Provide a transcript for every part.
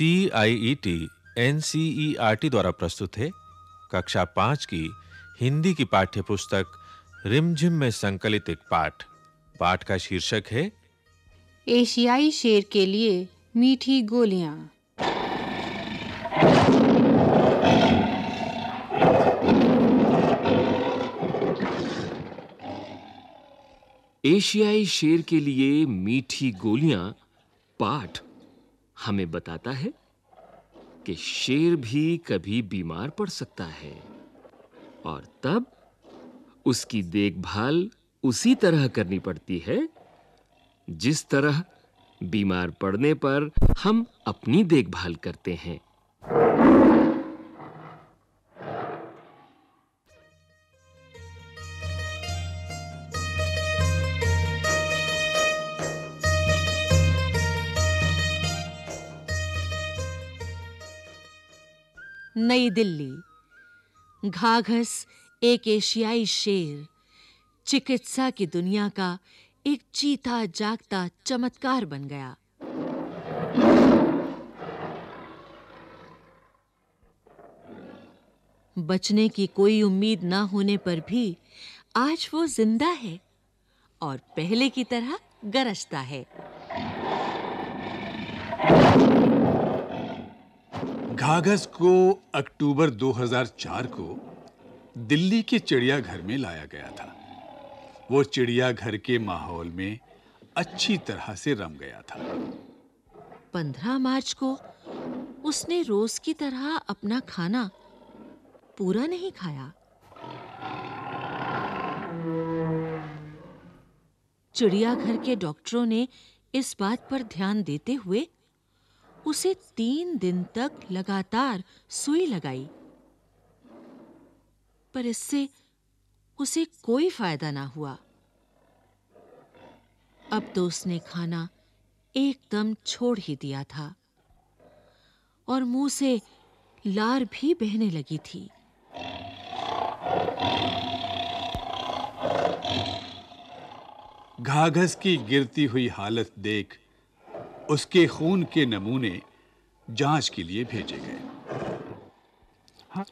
C I E T N C E R T द्वारा प्रस्तुत है कक्षा पाँच की हिंदी की पाठ्य पुस्तक रिमझिम में संकलित एक पाठ। पाठ का शीर्षक है एशियाई शेर के लिए मीठी गोलियाँ। एशियाई शेर के लिए मीठी गोलियाँ पाठ। हमें बताता है कि शेर भी कभी बीमार पड़ सकता है और तब उसकी देखभाल उसी तरह करनी पड़ती है जिस तरह बीमार पड़ने पर हम अपनी देखभाल करते हैं। नई दिल्ली। घाघस एक एशियाई शेर। चिकित्सा की दुनिया का एक चीता जागता चमत्कार बन गया। बचने की कोई उम्मीद ना होने पर भी आज वो ज़िंदा है और पहले की तरह गरजता है। घाघस को अक्टूबर 2004 को दिल्ली के चिड़ियाघर में लाया गया था। वो चिड़ियाघर के माहौल में अच्छी तरह से रम गया था। पंद्रह मार्च को उसने रोज की तरह अपना खाना पूरा नहीं खाया। चिड़ियाघर के डॉक्टरों ने इस बात पर ध्यान देते हुए उसे तीन दिन तक लगातार सुई लगाई। पर इससे उसे कोई फ़ायदा ना हुआ। अब तो उसने खाना एकदम छोड़ ही दिया था और मुँह से लार भी बहने लगी थी। घाघस की गिरती हुई हालत देख उसके खून के नमूने जाँच के लिए भेजे गए।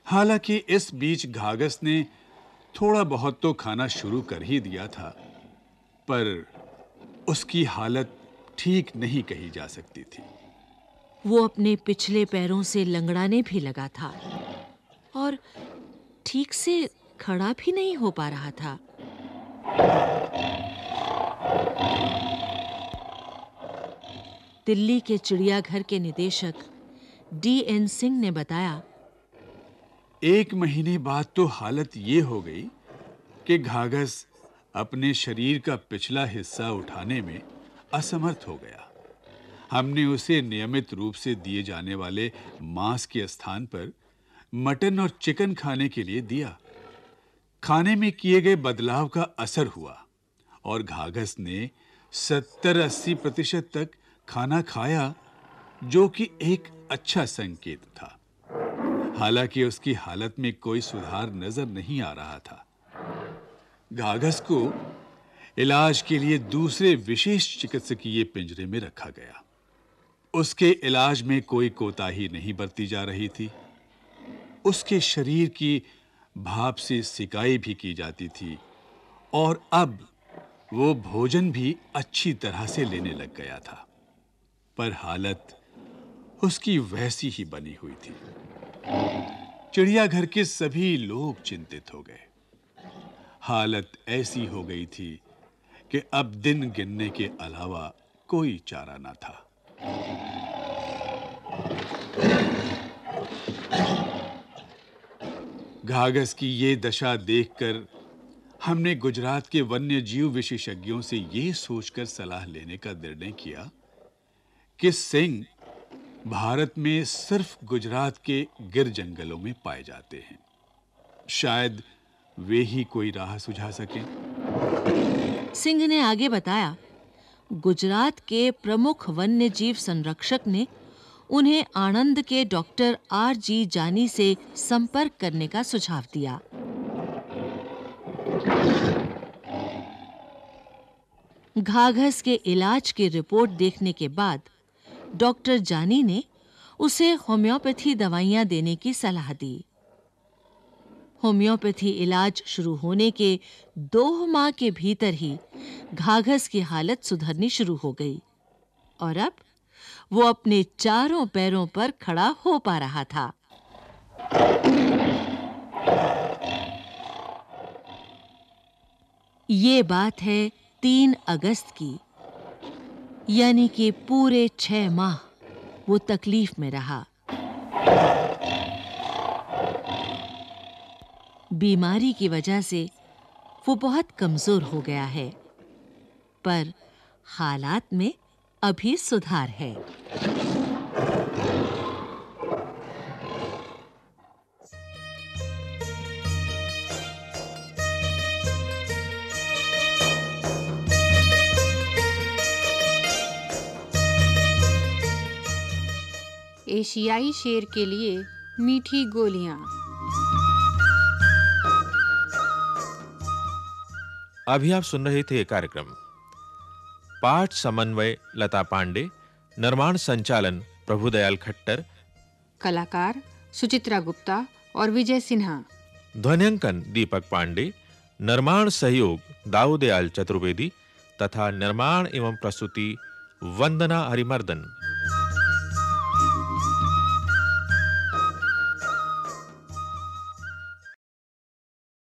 हालाँकि इस बीच घाघस ने थोड़ा बहुत तो खाना शुरू कर ही दिया था पर उसकी हालत ठीक नहीं कही जा सकती थी। वो अपने पिछले पैरों से लंगड़ाने भी लगा था और ठीक से खड़ा भी नहीं हो पा रहा था। दिल्ली के चिड़ियाघर के निदेशक डी एन सिंह ने बताया, एक महीने बाद तो हालत ये हो गई कि घाघस अपने शरीर का पिछला हिस्सा उठाने में असमर्थ हो गया। हमने उसे नियमित रूप से दिए जाने वाले मांस के स्थान पर मटन और चिकन खाने के लिए दिया। खाने में किए गए बदलाव का असर हुआ और घाघस ने 70-80 प्रतिशत तक खाना खाया जो कि एक अच्छा संकेत था। हालाँकि उसकी हालत में कोई सुधार नज़र नहीं आ रहा था। घाघस को इलाज के लिए दूसरे विशेष चिकित्सकीय पिंजरे में रखा गया। उसके इलाज में कोई कोताही नहीं बरती जा रही थी। उसके शरीर की भाप से सिकाई भी की जाती थी और अब वो भोजन भी अच्छी तरह से लेने लग गया था। पर हालत उसकी वैसी ही बनी हुई थी। चिड़ियाघर के सभी लोग चिंतित हो गए। हालत ऐसी हो गई थी कि अब दिन गिनने के अलावा कोई चारा ना था। घाघस की ये दशा देखकर हमने गुजरात के वन्य जीव विशेषज्ञों से ये सोचकर सलाह लेने का निर्णय किया कि सिंह भारत में सिर्फ़ गुजरात के गिर जंगलों में पाए जाते हैं? शायद वे ही कोई राह सुझा सकें। सिंह ने आगे बताया, गुजरात के प्रमुख वन्य जीव संरक्षक ने उन्हें आनंद के डॉक्टर आर जी जानी से संपर्क करने का सुझाव दिया। घाघस के इलाज की रिपोर्ट देखने के बाद डॉक्टर जानी ने उसे होम्योपैथी दवाइयाँ देने की सलाह दी। होम्योपैथी इलाज शुरू होने के दो माह के भीतर ही घाघस की हालत सुधरनी शुरू हो गई और अब वो अपने चारों पैरों पर खड़ा हो पा रहा था। ये बात है तीन अगस्त की। यानी कि पूरे छह माह वो तकलीफ़ में रहा। बीमारी की वजह से वो बहुत कमज़ोर हो गया है, पर हालात में अभी सुधार है। एशियाई शेर के लिए मीठी गोलियाँ। अभी आप सुन रहे थे कार्यक्रम। पाठ समन्वय लता पांडे निर्माण संचालन प्रभुदयाल खट्टर कलाकार सुचित्रा गुप्ता और विजय सिन्हा। ध्वन्यांकन दीपक पांडे निर्माण सहयोग दाऊदयाल चतुर्वेदी तथा निर्माण एवं प्रस्तुति वंदना हरिमर्दन।